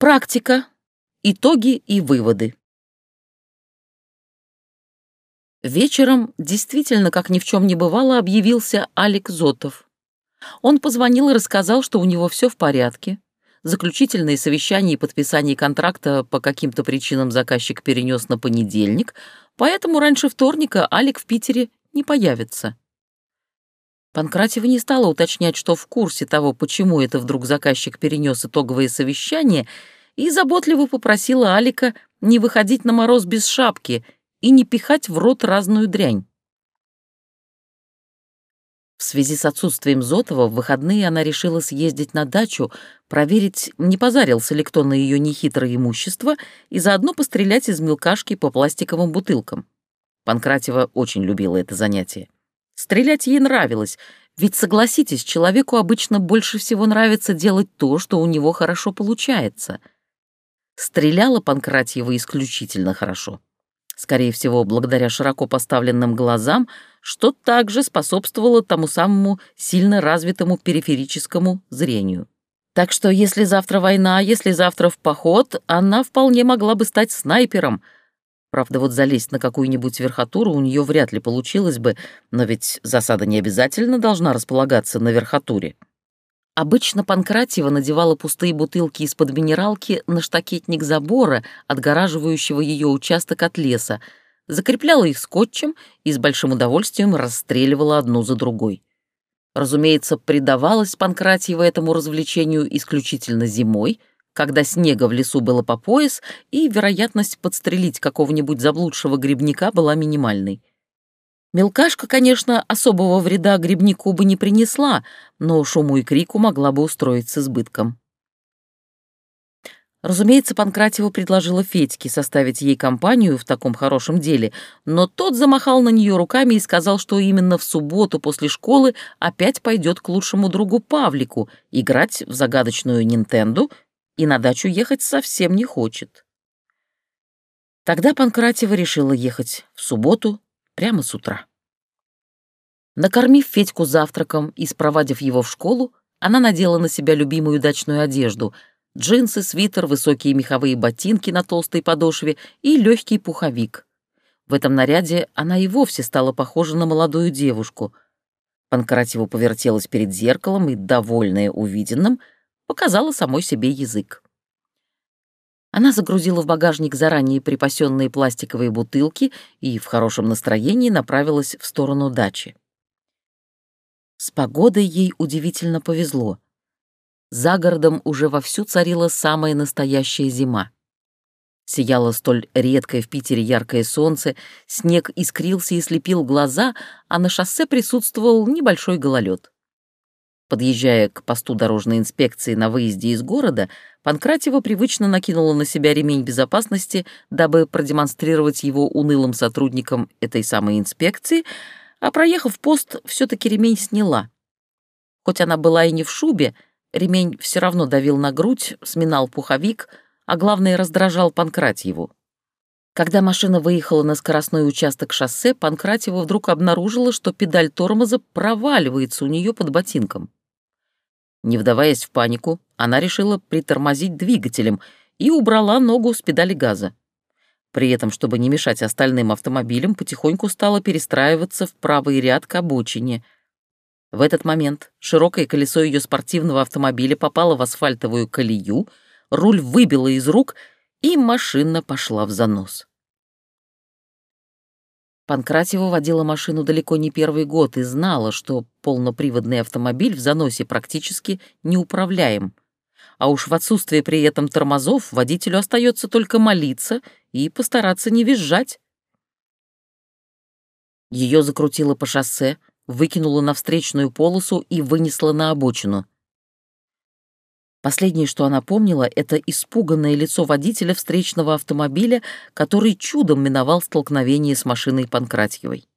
Практика. Итоги и выводы. Вечером, действительно, как ни в чем не бывало, объявился Алик Зотов. Он позвонил и рассказал, что у него все в порядке. Заключительные совещания и подписание контракта по каким-то причинам заказчик перенес на понедельник, поэтому раньше вторника Алик в Питере не появится. Панкратева не стала уточнять, что в курсе того, почему это вдруг заказчик перенес итоговое совещание, и заботливо попросила Алика не выходить на мороз без шапки и не пихать в рот разную дрянь. В связи с отсутствием Зотова в выходные она решила съездить на дачу, проверить, не позарился ли кто на ее нехитрое имущество, и заодно пострелять из мелкашки по пластиковым бутылкам. Панкратева очень любила это занятие. Стрелять ей нравилось, ведь, согласитесь, человеку обычно больше всего нравится делать то, что у него хорошо получается. Стреляла Панкратьева исключительно хорошо. Скорее всего, благодаря широко поставленным глазам, что также способствовало тому самому сильно развитому периферическому зрению. Так что если завтра война, если завтра в поход, она вполне могла бы стать снайпером — Правда, вот залезть на какую-нибудь верхотуру у нее вряд ли получилось бы, но ведь засада не обязательно должна располагаться на верхотуре. Обычно Панкратьева надевала пустые бутылки из-под минералки на штакетник забора, отгораживающего ее участок от леса, закрепляла их скотчем и с большим удовольствием расстреливала одну за другой. Разумеется, предавалась Панкратьева этому развлечению исключительно зимой — когда снега в лесу было по пояс, и вероятность подстрелить какого-нибудь заблудшего грибника была минимальной. Мелкашка, конечно, особого вреда грибнику бы не принесла, но шуму и крику могла бы устроить с избытком. Разумеется, Панкратева предложила Федьке составить ей компанию в таком хорошем деле, но тот замахал на нее руками и сказал, что именно в субботу после школы опять пойдет к лучшему другу Павлику играть в загадочную Нинтенду и на дачу ехать совсем не хочет. Тогда Панкратева решила ехать в субботу прямо с утра. Накормив Федьку завтраком и спровадив его в школу, она надела на себя любимую дачную одежду — джинсы, свитер, высокие меховые ботинки на толстой подошве и легкий пуховик. В этом наряде она и вовсе стала похожа на молодую девушку. Панкратева повертелась перед зеркалом и, довольная увиденным, — показала самой себе язык. Она загрузила в багажник заранее припасенные пластиковые бутылки и в хорошем настроении направилась в сторону дачи. С погодой ей удивительно повезло. За городом уже вовсю царила самая настоящая зима. Сияло столь редкое в Питере яркое солнце, снег искрился и слепил глаза, а на шоссе присутствовал небольшой гололед. Подъезжая к посту дорожной инспекции на выезде из города, Панкратева привычно накинула на себя ремень безопасности, дабы продемонстрировать его унылым сотрудникам этой самой инспекции, а проехав пост, все таки ремень сняла. Хоть она была и не в шубе, ремень все равно давил на грудь, сминал пуховик, а главное, раздражал Панкратьеву. Когда машина выехала на скоростной участок шоссе, Панкратева вдруг обнаружила, что педаль тормоза проваливается у нее под ботинком. Не вдаваясь в панику, она решила притормозить двигателем и убрала ногу с педали газа. При этом, чтобы не мешать остальным автомобилям, потихоньку стала перестраиваться в правый ряд к обочине. В этот момент широкое колесо ее спортивного автомобиля попало в асфальтовую колею, руль выбило из рук, и машина пошла в занос. Панкратева водила машину далеко не первый год и знала, что полноприводный автомобиль в заносе практически неуправляем. А уж в отсутствие при этом тормозов водителю остается только молиться и постараться не визжать. Ее закрутило по шоссе, выкинуло на встречную полосу и вынесло на обочину. Последнее, что она помнила, это испуганное лицо водителя встречного автомобиля, который чудом миновал столкновение с машиной Панкратьевой.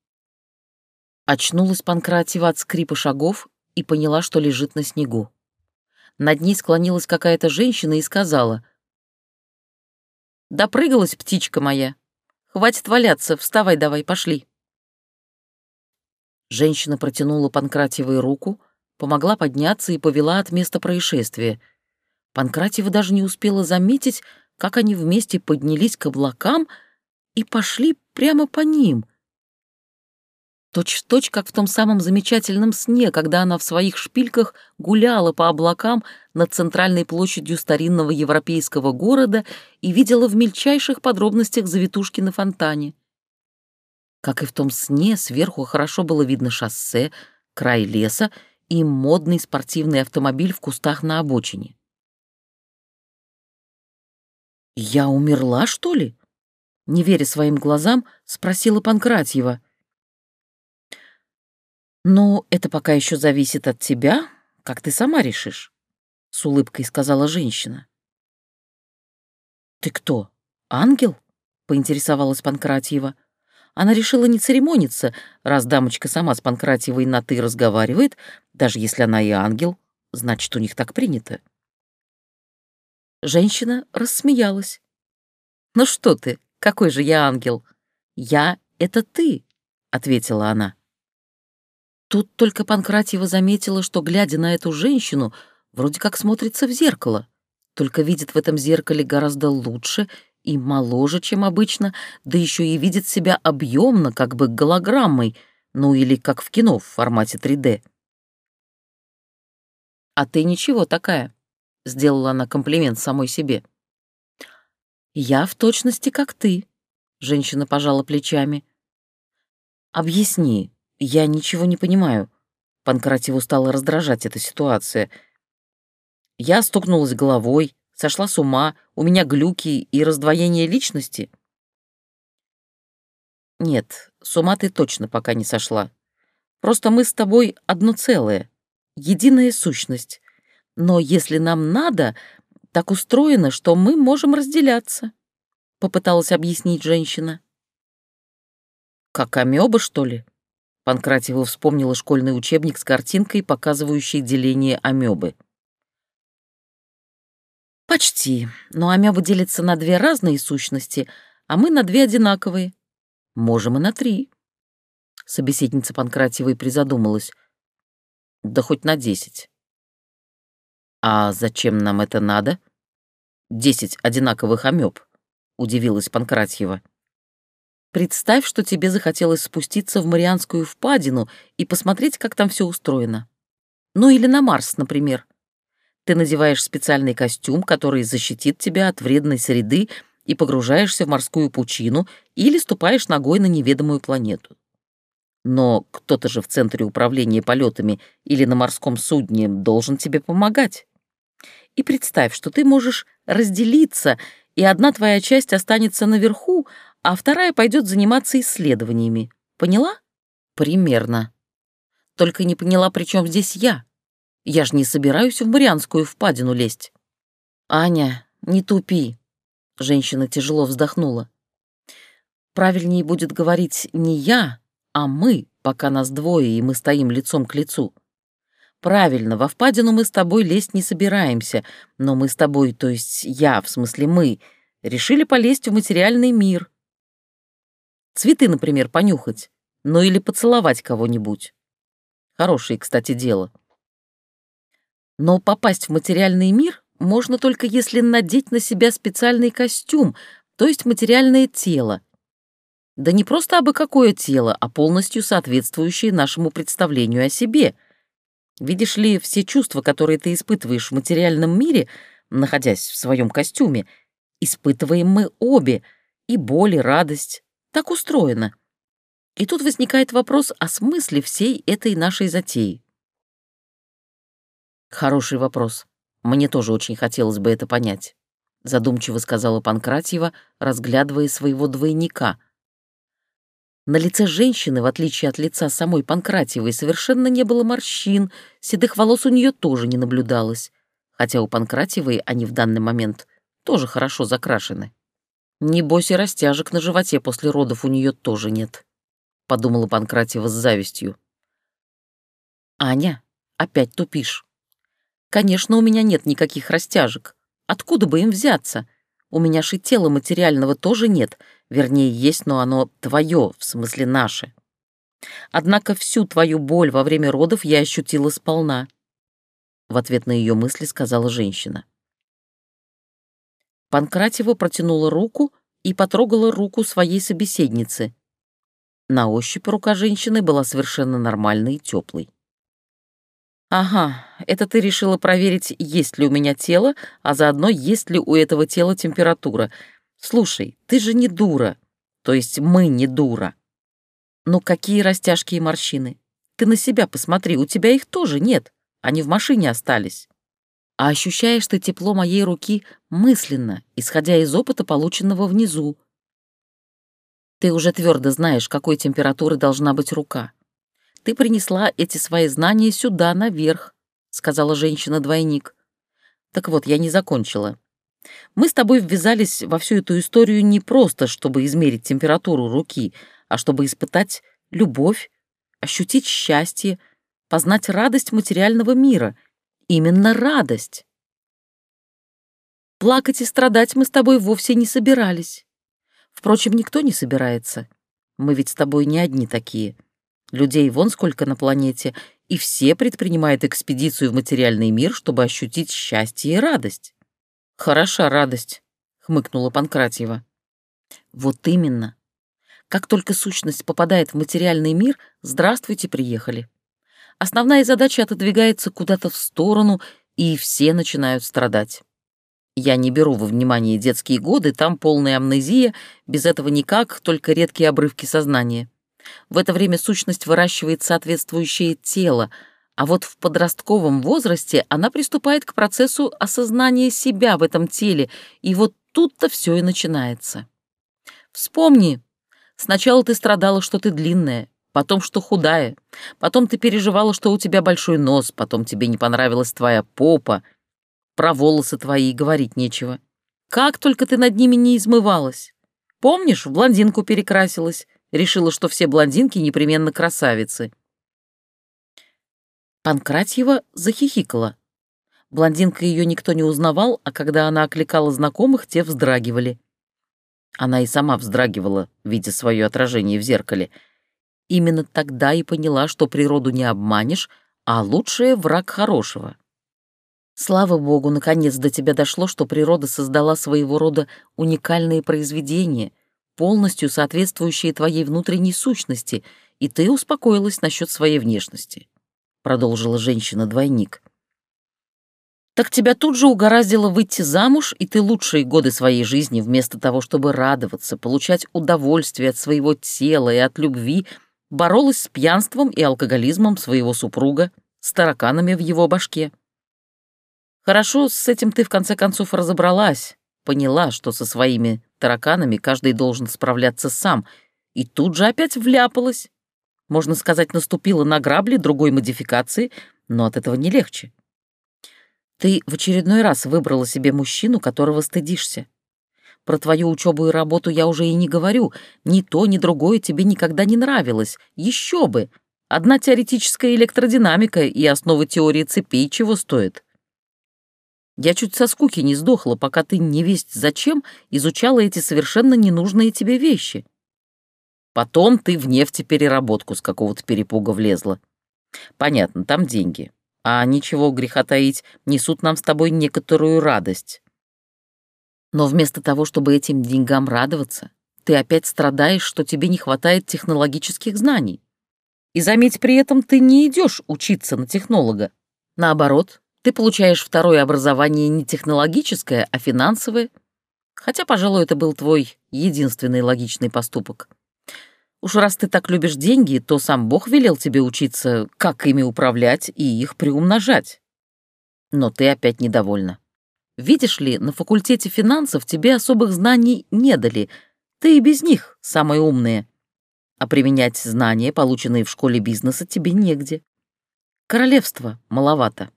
Очнулась Панкратьева от скрипа шагов и поняла, что лежит на снегу. Над ней склонилась какая-то женщина и сказала. «Допрыгалась, птичка моя. Хватит валяться, вставай давай, пошли». Женщина протянула Панкратьевой руку, помогла подняться и повела от места происшествия — Панкратьева даже не успела заметить, как они вместе поднялись к облакам и пошли прямо по ним. Точь-в-точь, как в том самом замечательном сне, когда она в своих шпильках гуляла по облакам над центральной площадью старинного европейского города и видела в мельчайших подробностях завитушки на фонтане. Как и в том сне, сверху хорошо было видно шоссе, край леса и модный спортивный автомобиль в кустах на обочине. «Я умерла, что ли?» Не веря своим глазам, спросила Панкратьева. «Ну, это пока еще зависит от тебя, как ты сама решишь», — с улыбкой сказала женщина. «Ты кто, ангел?» — поинтересовалась Панкратьева. Она решила не церемониться, раз дамочка сама с Панкратьевой на «ты» разговаривает, даже если она и ангел, значит, у них так принято. Женщина рассмеялась. «Ну что ты, какой же я ангел? Я — это ты», — ответила она. Тут только Панкратьева заметила, что, глядя на эту женщину, вроде как смотрится в зеркало, только видит в этом зеркале гораздо лучше и моложе, чем обычно, да еще и видит себя объемно, как бы голограммой, ну или как в кино в формате 3D. «А ты ничего такая», — сделала она комплимент самой себе. «Я в точности как ты», — женщина пожала плечами. «Объясни, я ничего не понимаю». Панкративу стала раздражать эта ситуация. Я стукнулась головой, сошла с ума, у меня глюки и раздвоение личности. Нет, с ума ты точно пока не сошла. Просто мы с тобой одно целое, единая сущность. Но если нам надо, так устроено, что мы можем разделяться», — попыталась объяснить женщина. «Как амеба, что ли?» Панкратьева вспомнила школьный учебник с картинкой, показывающей деление амебы. «Почти, но амеба делится на две разные сущности, а мы на две одинаковые. Можем и на три». Собеседница Панкратьевой призадумалась. «Да хоть на десять». «А зачем нам это надо?» «Десять одинаковых амеб», — удивилась Панкратьева. «Представь, что тебе захотелось спуститься в Марианскую впадину и посмотреть, как там все устроено. Ну или на Марс, например. Ты надеваешь специальный костюм, который защитит тебя от вредной среды, и погружаешься в морскую пучину или ступаешь ногой на неведомую планету. Но кто-то же в центре управления полетами или на морском судне должен тебе помогать и представь, что ты можешь разделиться, и одна твоя часть останется наверху, а вторая пойдет заниматься исследованиями. Поняла? Примерно. Только не поняла, при чем здесь я. Я ж не собираюсь в Марианскую впадину лезть. Аня, не тупи. Женщина тяжело вздохнула. Правильнее будет говорить не я, а мы, пока нас двое, и мы стоим лицом к лицу. Правильно, во впадину мы с тобой лезть не собираемся, но мы с тобой, то есть я, в смысле мы, решили полезть в материальный мир. Цветы, например, понюхать, ну или поцеловать кого-нибудь. Хорошее, кстати, дело. Но попасть в материальный мир можно только если надеть на себя специальный костюм, то есть материальное тело. Да не просто абы какое тело, а полностью соответствующее нашему представлению о себе — Видишь ли, все чувства, которые ты испытываешь в материальном мире, находясь в своем костюме, испытываем мы обе, и боль, и радость. Так устроено. И тут возникает вопрос о смысле всей этой нашей затеи. Хороший вопрос. Мне тоже очень хотелось бы это понять, задумчиво сказала Панкратьева, разглядывая своего двойника — на лице женщины, в отличие от лица самой Панкратиевой, совершенно не было морщин, седых волос у нее тоже не наблюдалось, хотя у Панкратиевой они в данный момент тоже хорошо закрашены. Небось и растяжек на животе после родов у нее тоже нет, подумала Панкратиева с завистью. Аня, опять тупишь. Конечно, у меня нет никаких растяжек. Откуда бы им взяться? У меня же тела материального тоже нет, Вернее, есть, но оно твое, в смысле наше. Однако всю твою боль во время родов я ощутила сполна. В ответ на ее мысли сказала женщина. Панкратева протянула руку и потрогала руку своей собеседницы. На ощупь рука женщины была совершенно нормальной и теплой. «Ага, это ты решила проверить, есть ли у меня тело, а заодно есть ли у этого тела температура. Слушай, ты же не дура. То есть мы не дура. Ну какие растяжки и морщины? Ты на себя посмотри, у тебя их тоже нет. Они в машине остались. А ощущаешь ты тепло моей руки мысленно, исходя из опыта, полученного внизу. Ты уже твердо знаешь, какой температуры должна быть рука ты принесла эти свои знания сюда, наверх», — сказала женщина-двойник. «Так вот, я не закончила. Мы с тобой ввязались во всю эту историю не просто, чтобы измерить температуру руки, а чтобы испытать любовь, ощутить счастье, познать радость материального мира. Именно радость. Плакать и страдать мы с тобой вовсе не собирались. Впрочем, никто не собирается. Мы ведь с тобой не одни такие. Людей вон сколько на планете, и все предпринимают экспедицию в материальный мир, чтобы ощутить счастье и радость. «Хороша радость», — хмыкнула Панкратьева. «Вот именно. Как только сущность попадает в материальный мир, здравствуйте, приехали. Основная задача отодвигается куда-то в сторону, и все начинают страдать. Я не беру во внимание детские годы, там полная амнезия, без этого никак, только редкие обрывки сознания. В это время сущность выращивает соответствующее тело, а вот в подростковом возрасте она приступает к процессу осознания себя в этом теле, и вот тут-то все и начинается. Вспомни, сначала ты страдала, что ты длинная, потом, что худая, потом ты переживала, что у тебя большой нос, потом тебе не понравилась твоя попа, про волосы твои говорить нечего. Как только ты над ними не измывалась. Помнишь, в блондинку перекрасилась, решила, что все блондинки непременно красавицы. Панкратьева захихикала. Блондинка ее никто не узнавал, а когда она окликала знакомых, те вздрагивали. Она и сама вздрагивала, видя свое отражение в зеркале. Именно тогда и поняла, что природу не обманешь, а лучшее — враг хорошего. Слава богу, наконец до тебя дошло, что природа создала своего рода уникальные произведения — полностью соответствующие твоей внутренней сущности, и ты успокоилась насчет своей внешности», — продолжила женщина-двойник. «Так тебя тут же угораздило выйти замуж, и ты лучшие годы своей жизни, вместо того, чтобы радоваться, получать удовольствие от своего тела и от любви, боролась с пьянством и алкоголизмом своего супруга, с тараканами в его башке. Хорошо, с этим ты в конце концов разобралась, поняла, что со своими тараканами каждый должен справляться сам, и тут же опять вляпалась. Можно сказать, наступила на грабли другой модификации, но от этого не легче. Ты в очередной раз выбрала себе мужчину, которого стыдишься. Про твою учебу и работу я уже и не говорю. Ни то, ни другое тебе никогда не нравилось. Еще бы! Одна теоретическая электродинамика и основы теории цепей чего стоит. Я чуть со скуки не сдохла, пока ты не весть зачем изучала эти совершенно ненужные тебе вещи. Потом ты в нефтепереработку с какого-то перепуга влезла. Понятно, там деньги. А ничего греха таить, несут нам с тобой некоторую радость. Но вместо того, чтобы этим деньгам радоваться, ты опять страдаешь, что тебе не хватает технологических знаний. И заметь, при этом ты не идешь учиться на технолога. Наоборот, ты получаешь второе образование не технологическое, а финансовое. Хотя, пожалуй, это был твой единственный логичный поступок. Уж раз ты так любишь деньги, то сам Бог велел тебе учиться, как ими управлять и их приумножать. Но ты опять недовольна. Видишь ли, на факультете финансов тебе особых знаний не дали, ты и без них самые умные. А применять знания, полученные в школе бизнеса, тебе негде. Королевства маловато.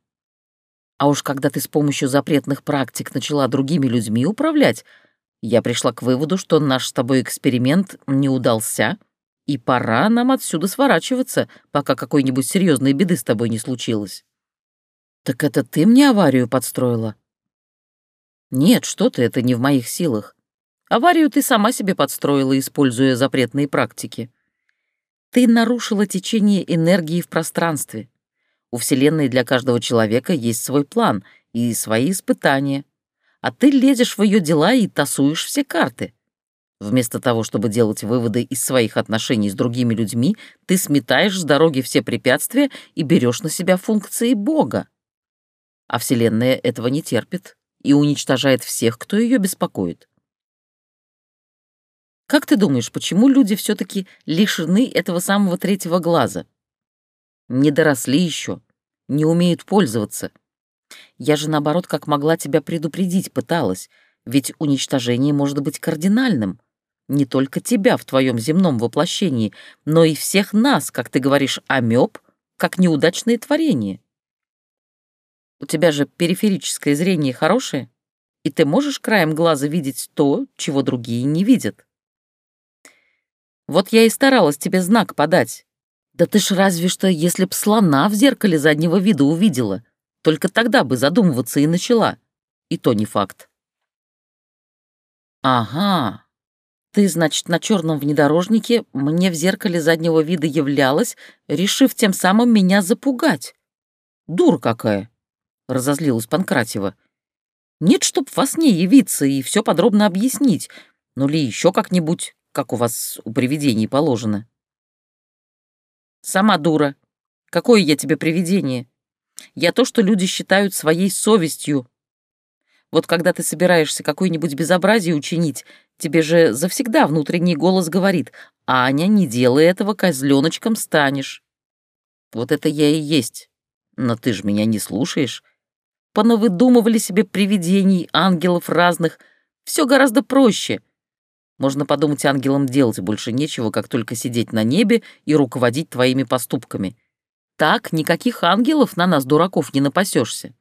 А уж когда ты с помощью запретных практик начала другими людьми управлять, я пришла к выводу, что наш с тобой эксперимент не удался, и пора нам отсюда сворачиваться, пока какой-нибудь серьезной беды с тобой не случилось. Так это ты мне аварию подстроила? Нет, что ты, это не в моих силах. Аварию ты сама себе подстроила, используя запретные практики. Ты нарушила течение энергии в пространстве. У Вселенной для каждого человека есть свой план и свои испытания. а ты лезешь в ее дела и тасуешь все карты. Вместо того, чтобы делать выводы из своих отношений с другими людьми, ты сметаешь с дороги все препятствия и берешь на себя функции Бога. А Вселенная этого не терпит и уничтожает всех, кто ее беспокоит. Как ты думаешь, почему люди все-таки лишены этого самого третьего глаза? Не доросли еще, не умеют пользоваться. Я же, наоборот, как могла тебя предупредить, пыталась, ведь уничтожение может быть кардинальным. Не только тебя в твоем земном воплощении, но и всех нас, как ты говоришь, амеб, как неудачное творение. У тебя же периферическое зрение хорошее, и ты можешь краем глаза видеть то, чего другие не видят. Вот я и старалась тебе знак подать. Да ты ж разве что, если б слона в зеркале заднего вида увидела, только тогда бы задумываться и начала. И то не факт. Ага. Ты, значит, на черном внедорожнике мне в зеркале заднего вида являлась, решив тем самым меня запугать. Дур какая! Разозлилась Панкратева. Нет, чтоб во сне явиться и все подробно объяснить, ну ли еще как-нибудь как у вас у привидений положено. Сама дура. Какое я тебе привидение? Я то, что люди считают своей совестью. Вот когда ты собираешься какое-нибудь безобразие учинить, тебе же завсегда внутренний голос говорит, «Аня, не делай этого, козленочком станешь». Вот это я и есть. Но ты же меня не слушаешь. Понавыдумывали себе привидений, ангелов разных. Все гораздо проще. Можно подумать, ангелам делать больше нечего, как только сидеть на небе и руководить твоими поступками. Так никаких ангелов на нас, дураков, не напасешься.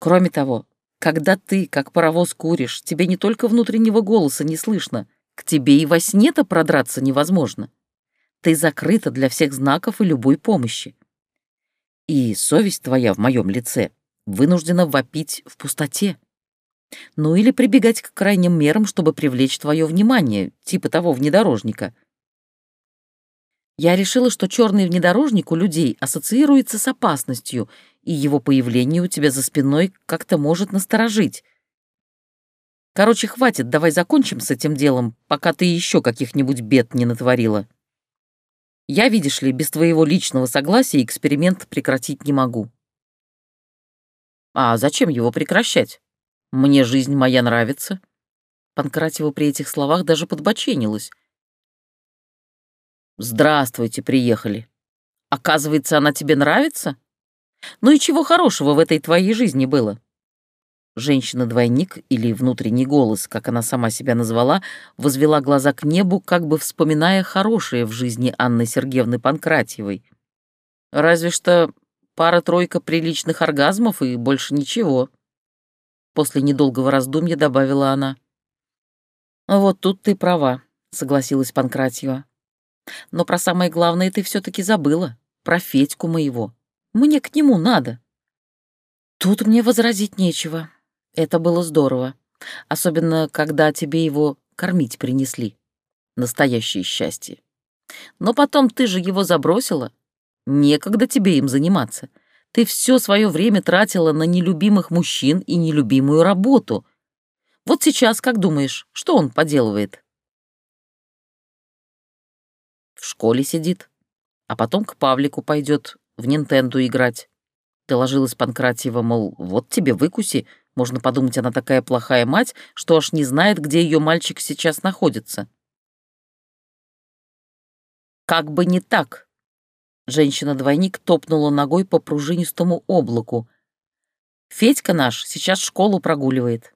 Кроме того, когда ты, как паровоз, куришь, тебе не только внутреннего голоса не слышно, к тебе и во сне-то продраться невозможно. Ты закрыта для всех знаков и любой помощи. И совесть твоя в моем лице вынуждена вопить в пустоте. Ну или прибегать к крайним мерам, чтобы привлечь твое внимание, типа того внедорожника. Я решила, что черный внедорожник у людей ассоциируется с опасностью, и его появление у тебя за спиной как-то может насторожить. Короче, хватит, давай закончим с этим делом, пока ты еще каких-нибудь бед не натворила. Я, видишь ли, без твоего личного согласия эксперимент прекратить не могу. А зачем его прекращать? Мне жизнь моя нравится». Панкратева при этих словах даже подбоченилась. «Здравствуйте, приехали. Оказывается, она тебе нравится? Ну и чего хорошего в этой твоей жизни было?» Женщина-двойник, или внутренний голос, как она сама себя назвала, возвела глаза к небу, как бы вспоминая хорошее в жизни Анны Сергеевны Панкратьевой. «Разве что пара-тройка приличных оргазмов и больше ничего». После недолгого раздумья добавила она. «Вот тут ты права», — согласилась Панкратьева. «Но про самое главное ты все таки забыла. Про Федьку моего. Мне к нему надо». Тут мне возразить нечего. Это было здорово. Особенно, когда тебе его кормить принесли. Настоящее счастье. Но потом ты же его забросила. Некогда тебе им заниматься. Ты все свое время тратила на нелюбимых мужчин и нелюбимую работу. Вот сейчас, как думаешь, что он поделывает? В школе сидит, а потом к Павлику пойдет в Нинтенду играть. Доложилась Панкратьева, мол, вот тебе выкуси, можно подумать, она такая плохая мать, что аж не знает, где ее мальчик сейчас находится. Как бы не так, Женщина-двойник топнула ногой по пружинистому облаку. «Федька наш сейчас школу прогуливает.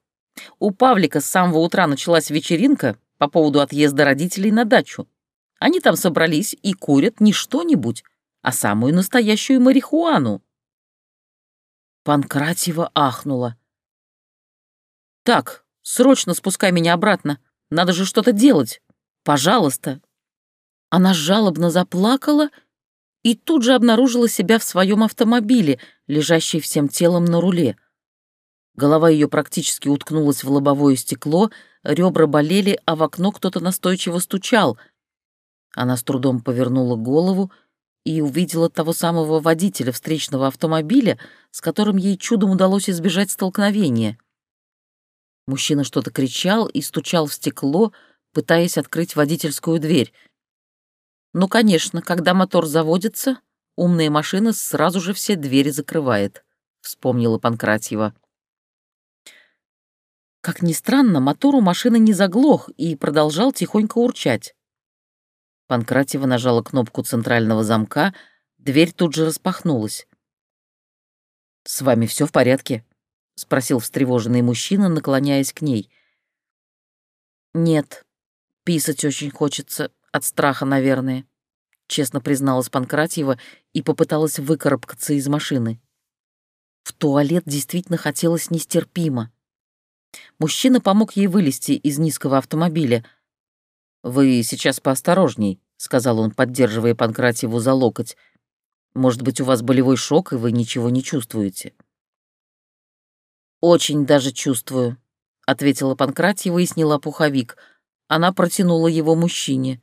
У Павлика с самого утра началась вечеринка по поводу отъезда родителей на дачу. Они там собрались и курят не что-нибудь, а самую настоящую марихуану». Панкратьева ахнула. «Так, срочно спускай меня обратно. Надо же что-то делать. Пожалуйста». Она жалобно заплакала и тут же обнаружила себя в своем автомобиле, лежащей всем телом на руле. Голова ее практически уткнулась в лобовое стекло, ребра болели, а в окно кто-то настойчиво стучал. Она с трудом повернула голову и увидела того самого водителя встречного автомобиля, с которым ей чудом удалось избежать столкновения. Мужчина что-то кричал и стучал в стекло, пытаясь открыть водительскую дверь. Ну, конечно, когда мотор заводится, умная машина сразу же все двери закрывает, вспомнила Панкратьева. Как ни странно, мотор у машины не заглох и продолжал тихонько урчать. Панкратьева нажала кнопку центрального замка, дверь тут же распахнулась. «С вами все в порядке?» — спросил встревоженный мужчина, наклоняясь к ней. «Нет, писать очень хочется, от страха, наверное», — честно призналась Панкратьева и попыталась выкарабкаться из машины. В туалет действительно хотелось нестерпимо. Мужчина помог ей вылезти из низкого автомобиля. «Вы сейчас поосторожней», — сказал он, поддерживая Панкратьеву за локоть. «Может быть, у вас болевой шок, и вы ничего не чувствуете?» «Очень даже чувствую», — ответила Панкратьева и сняла пуховик. Она протянула его мужчине.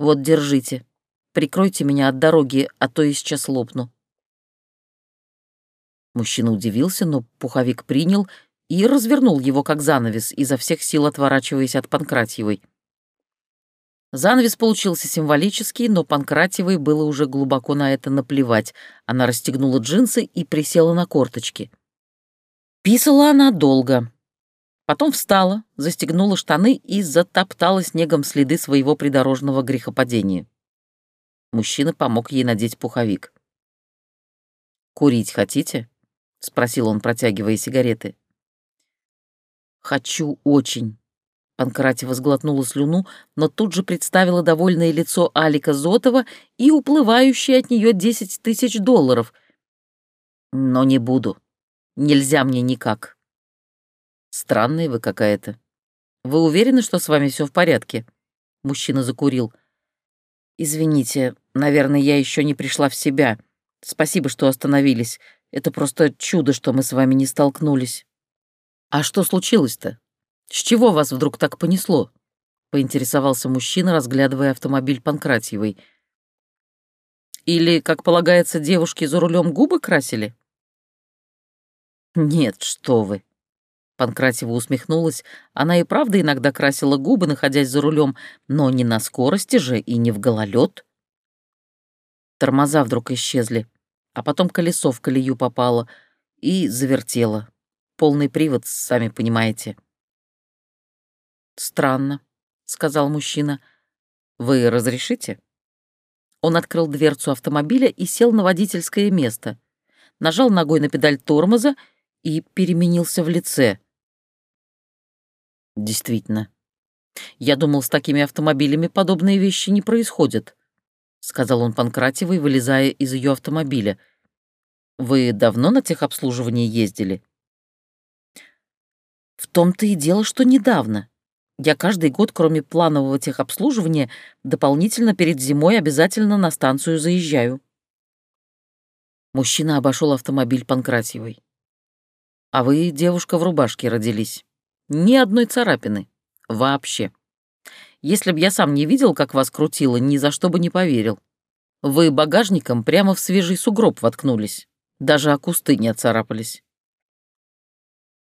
«Вот, держите. Прикройте меня от дороги, а то я сейчас лопну». Мужчина удивился, но пуховик принял и развернул его как занавес, изо всех сил отворачиваясь от Панкратьевой. Занавес получился символический, но Панкратьевой было уже глубоко на это наплевать. Она расстегнула джинсы и присела на корточки. Писала она долго. Потом встала, застегнула штаны и затоптала снегом следы своего придорожного грехопадения. Мужчина помог ей надеть пуховик. «Курить хотите?» — спросил он, протягивая сигареты. «Хочу очень». Панкратева сглотнула слюну, но тут же представила довольное лицо Алика Зотова и уплывающие от нее десять тысяч долларов. «Но не буду. Нельзя мне никак». «Странная вы какая-то. Вы уверены, что с вами все в порядке?» Мужчина закурил. «Извините, наверное, я еще не пришла в себя. Спасибо, что остановились. Это просто чудо, что мы с вами не столкнулись». «А что случилось-то? С чего вас вдруг так понесло?» — поинтересовался мужчина, разглядывая автомобиль Панкратьевой. «Или, как полагается, девушки за рулем губы красили?» «Нет, что вы!» Панкратьева усмехнулась. Она и правда иногда красила губы, находясь за рулем, но не на скорости же и не в гололед. Тормоза вдруг исчезли, а потом колесо в колею попало и завертело полный привод, сами понимаете». «Странно», — сказал мужчина. «Вы разрешите?» Он открыл дверцу автомобиля и сел на водительское место, нажал ногой на педаль тормоза и переменился в лице. «Действительно. Я думал, с такими автомобилями подобные вещи не происходят», — сказал он Панкратевой, вылезая из ее автомобиля. «Вы давно на техобслуживание ездили?» В том-то и дело, что недавно. Я каждый год, кроме планового техобслуживания, дополнительно перед зимой обязательно на станцию заезжаю. Мужчина обошел автомобиль Панкратьевой. А вы, девушка, в рубашке родились. Ни одной царапины. Вообще. Если б я сам не видел, как вас крутило, ни за что бы не поверил. Вы багажником прямо в свежий сугроб воткнулись. Даже о кусты не отцарапались.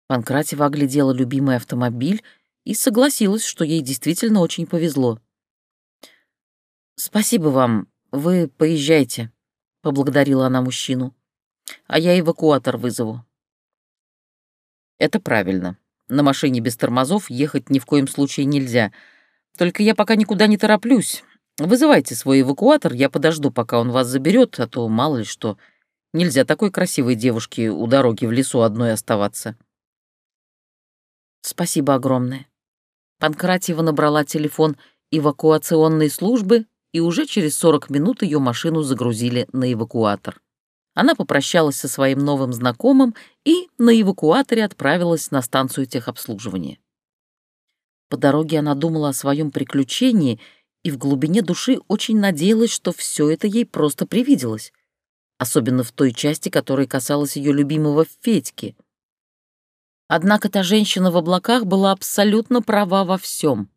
Панкратева оглядела любимый автомобиль и согласилась, что ей действительно очень повезло. «Спасибо вам, вы поезжайте», — поблагодарила она мужчину. «А я эвакуатор вызову». «Это правильно. На машине без тормозов ехать ни в коем случае нельзя. Только я пока никуда не тороплюсь. Вызывайте свой эвакуатор, я подожду, пока он вас заберет, а то мало ли что. Нельзя такой красивой девушке у дороги в лесу одной оставаться». Спасибо огромное. Панкратьева набрала телефон эвакуационной службы, и уже через 40 минут ее машину загрузили на эвакуатор. Она попрощалась со своим новым знакомым и на эвакуаторе отправилась на станцию техобслуживания. По дороге она думала о своем приключении и в глубине души очень надеялась, что все это ей просто привиделось, особенно в той части, которая касалась ее любимого Федьки — Однако та женщина в облаках была абсолютно права во всем.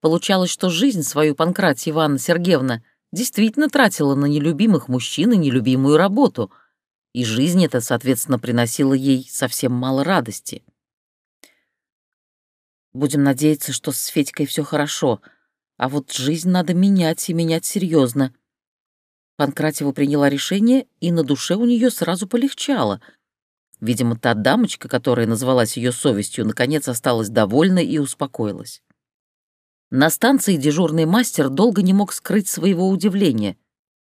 Получалось, что жизнь свою Панкратия Ивановна Сергеевна действительно тратила на нелюбимых мужчин и нелюбимую работу, и жизнь эта, соответственно, приносила ей совсем мало радости. Будем надеяться, что с Федькой все хорошо. А вот жизнь надо менять и менять серьезно. Панкратева приняла решение, и на душе у нее сразу полегчало. Видимо, та дамочка, которая называлась ее совестью, наконец осталась довольна и успокоилась. На станции дежурный мастер долго не мог скрыть своего удивления.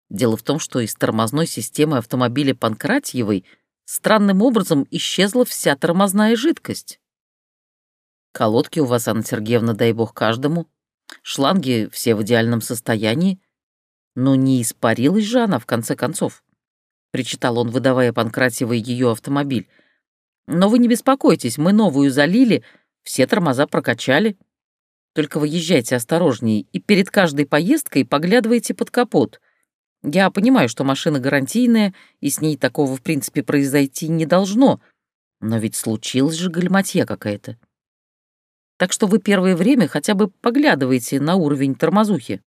Дело в том, что из тормозной системы автомобиля Панкратьевой странным образом исчезла вся тормозная жидкость. Колодки у вас, Анна Сергеевна, дай бог каждому. Шланги все в идеальном состоянии. Но не испарилась же она, в конце концов. Причитал он, выдавая Панкратьевой ее автомобиль. Но вы не беспокойтесь, мы новую залили, все тормоза прокачали. Только выезжайте осторожней и перед каждой поездкой поглядывайте под капот. Я понимаю, что машина гарантийная, и с ней такого, в принципе, произойти не должно. Но ведь случилась же гальматья какая-то. Так что вы первое время хотя бы поглядывайте на уровень тормозухи.